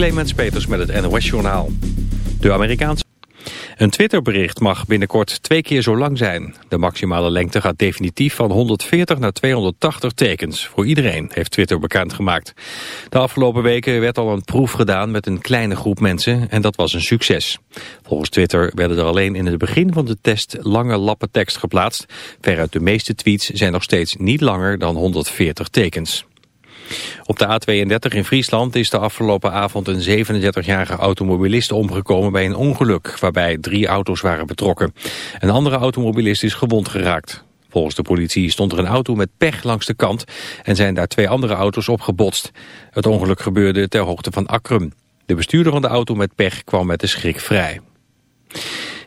Clemens Peters met het NOS Journaal. De Amerikaanse... Een Twitterbericht mag binnenkort twee keer zo lang zijn. De maximale lengte gaat definitief van 140 naar 280 tekens. Voor iedereen, heeft Twitter bekendgemaakt. De afgelopen weken werd al een proef gedaan met een kleine groep mensen en dat was een succes. Volgens Twitter werden er alleen in het begin van de test lange lappen tekst geplaatst. Veruit de meeste tweets zijn nog steeds niet langer dan 140 tekens. Op de A32 in Friesland is de afgelopen avond een 37-jarige automobilist omgekomen bij een ongeluk waarbij drie auto's waren betrokken. Een andere automobilist is gewond geraakt. Volgens de politie stond er een auto met pech langs de kant en zijn daar twee andere auto's op gebotst. Het ongeluk gebeurde ter hoogte van Akrum. De bestuurder van de auto met pech kwam met de schrik vrij.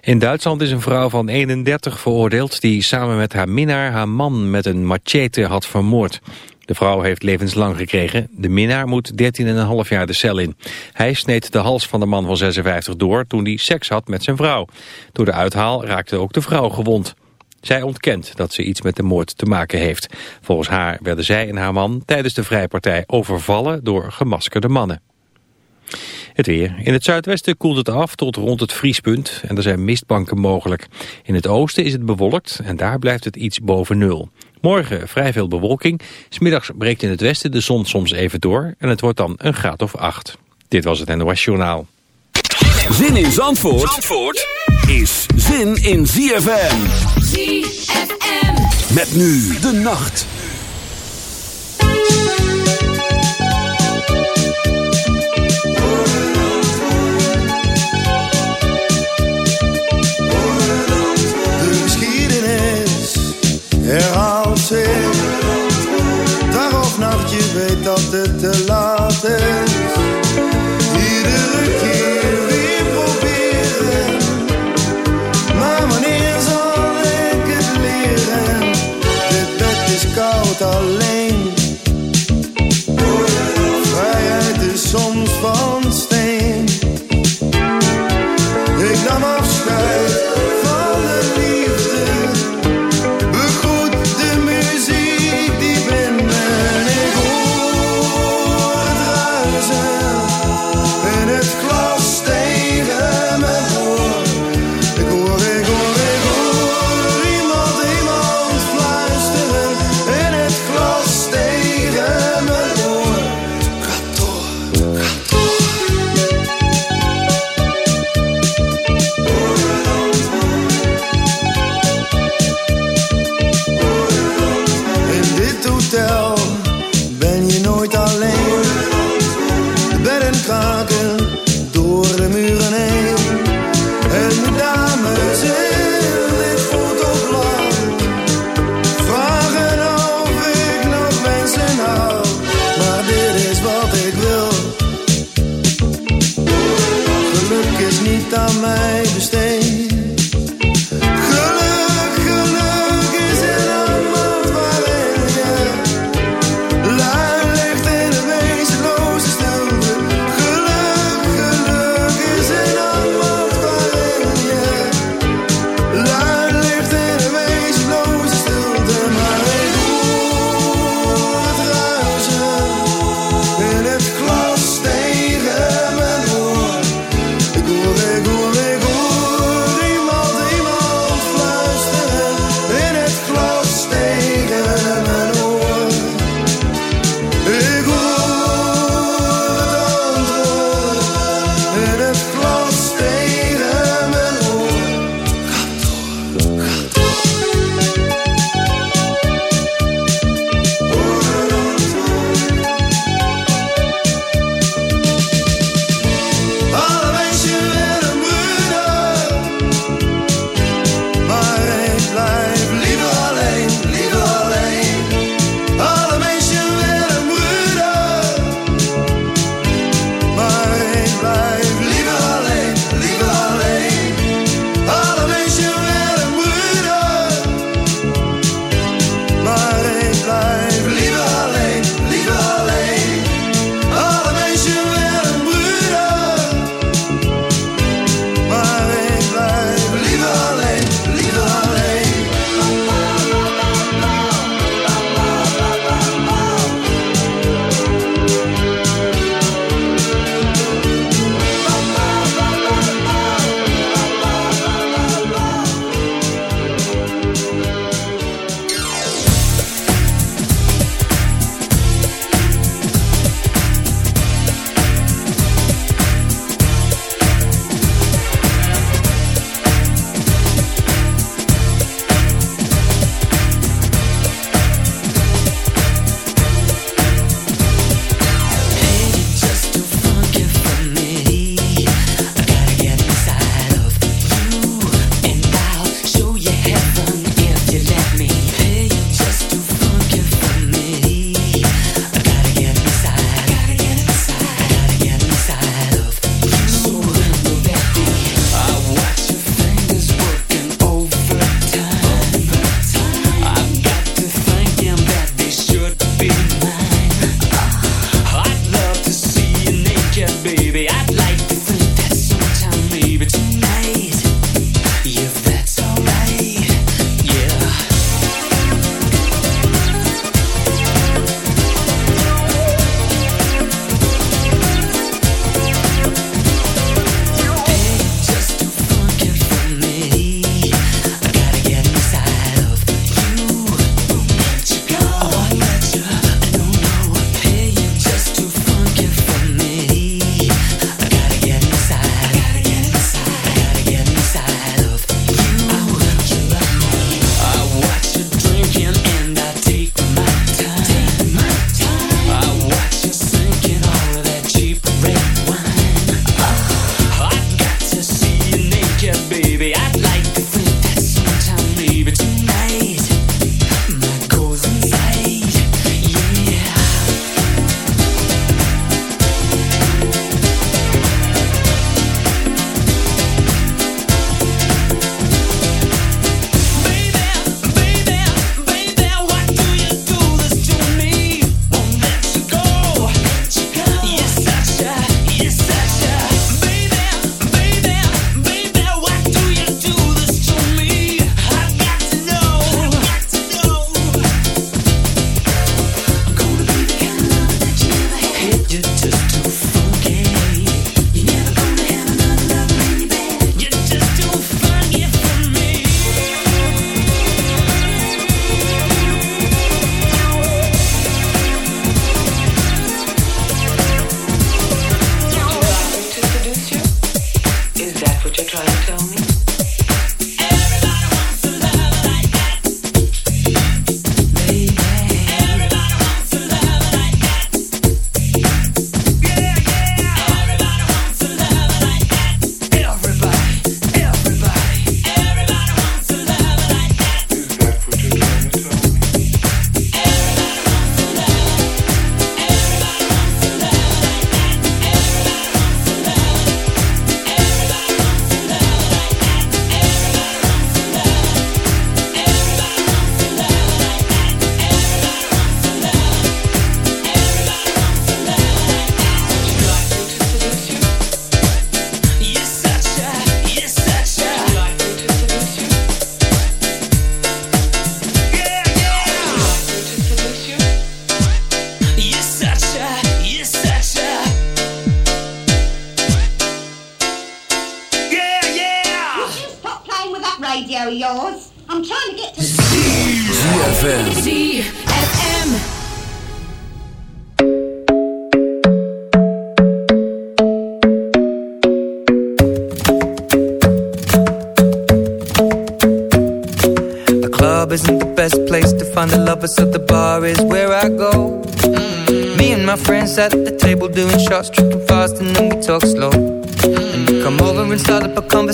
In Duitsland is een vrouw van 31 veroordeeld die samen met haar minnaar haar man met een machete had vermoord. De vrouw heeft levenslang gekregen. De minnaar moet 13,5 jaar de cel in. Hij sneed de hals van de man van 56 door toen hij seks had met zijn vrouw. Door de uithaal raakte ook de vrouw gewond. Zij ontkent dat ze iets met de moord te maken heeft. Volgens haar werden zij en haar man tijdens de vrijpartij overvallen door gemaskerde mannen. Het weer. In het zuidwesten koelt het af tot rond het vriespunt en er zijn mistbanken mogelijk. In het oosten is het bewolkt en daar blijft het iets boven nul. Morgen vrij veel bewolking. Smiddags breekt in het westen de zon soms even door. En het wordt dan een graad of acht. Dit was het NOS Journaal. Zin in Zandvoort, Zandvoort is zin in ZFM. ZFM. Met nu de nacht.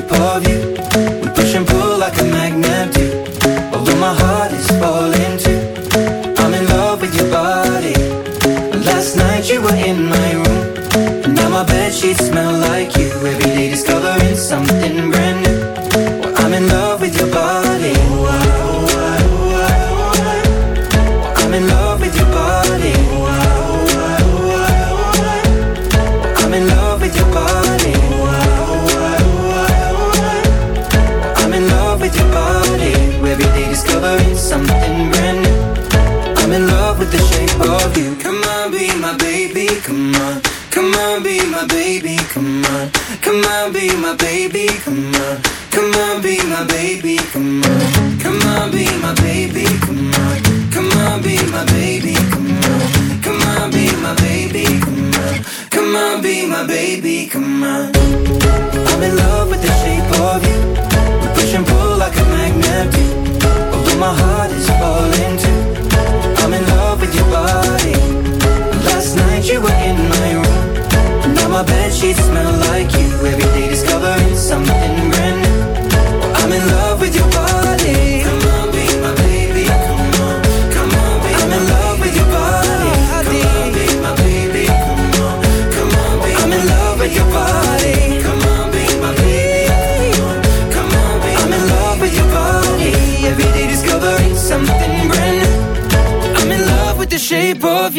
shape of you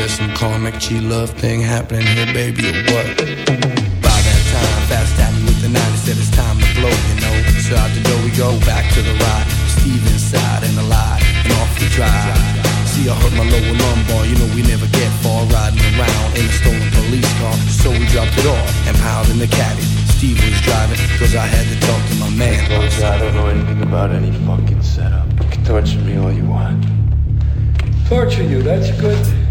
Is there some karmic G love thing happening here, baby, or what? By that time, fast at me with the 90 said it's time to blow, you know. So out the door we go, back to the ride. Steve inside and alive, and off we drive. See, I hurt my lower lumbar, you know we never get far riding around in a stolen police car. So we dropped it off and piled in the caddy. Steve was driving, cause I had to talk to my man. Look, I don't know anything about any fucking setup. You can torture me all you want. Torture you, that's good,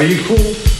Are you cool?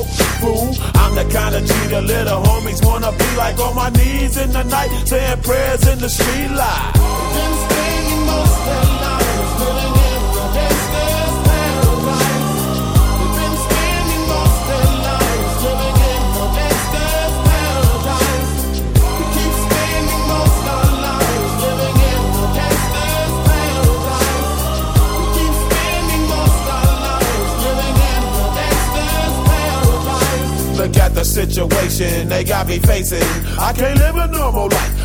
Saying prayers in the street light. Look at the situation they got me facing. I can't live a normal life.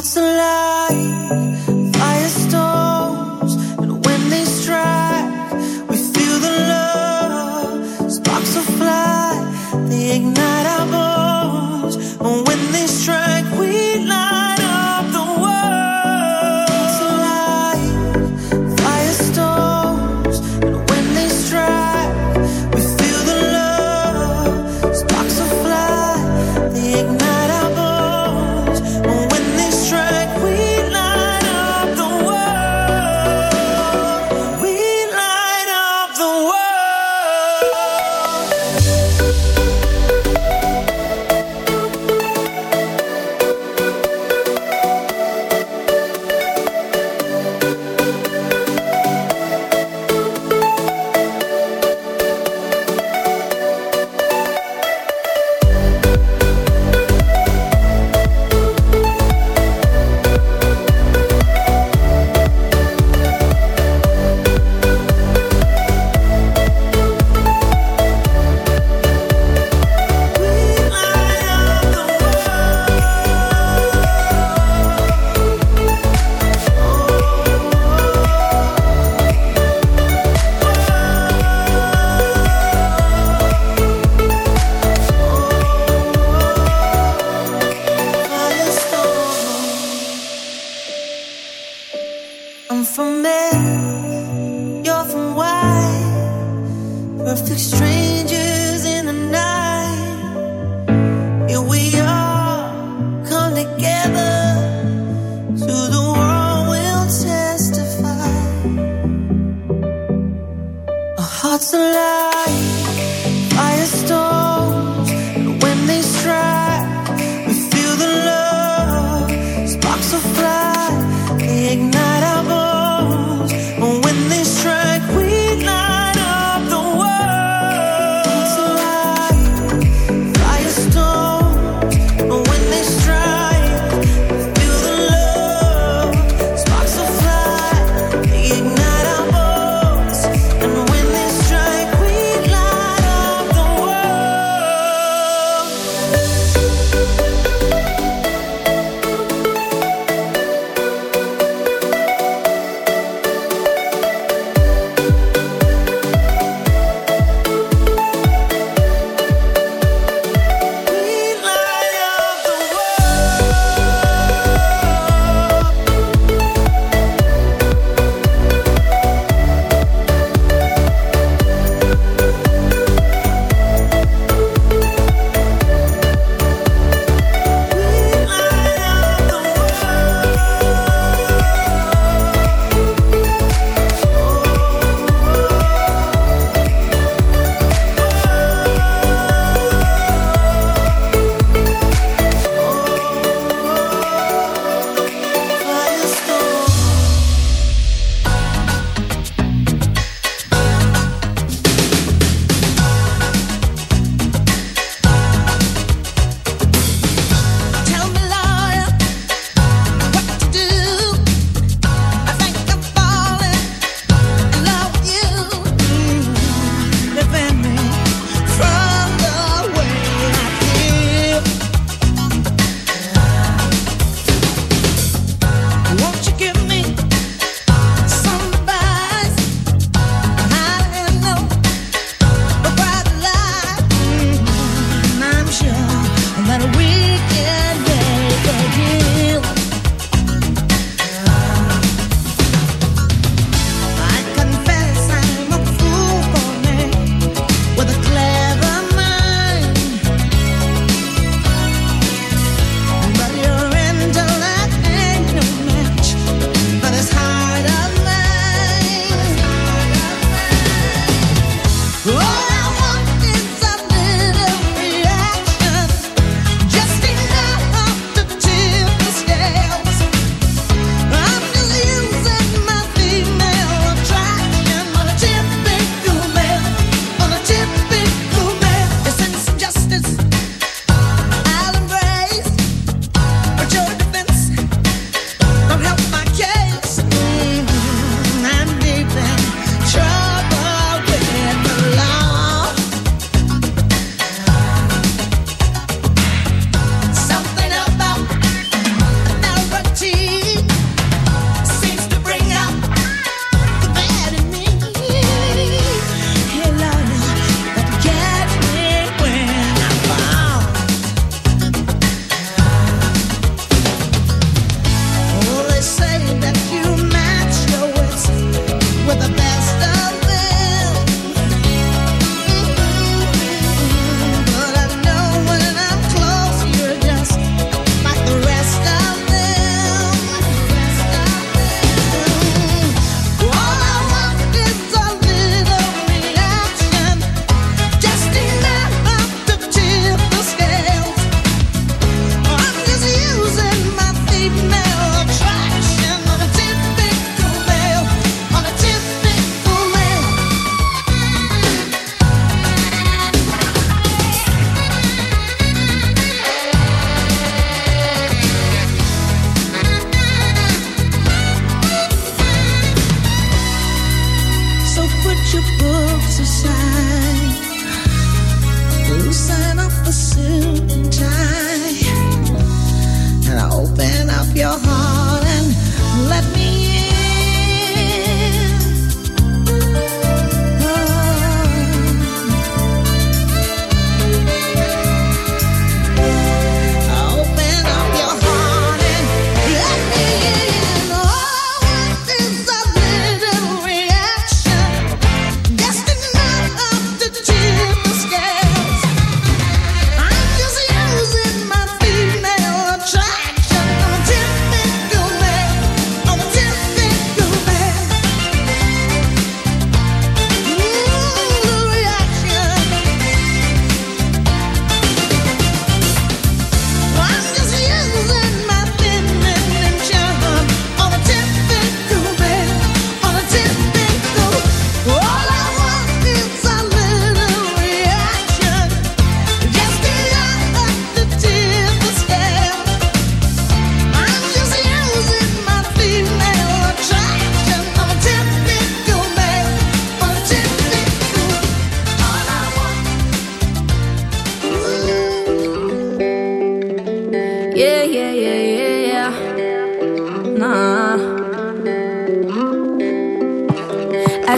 Our hearts alive, Our hearts alive,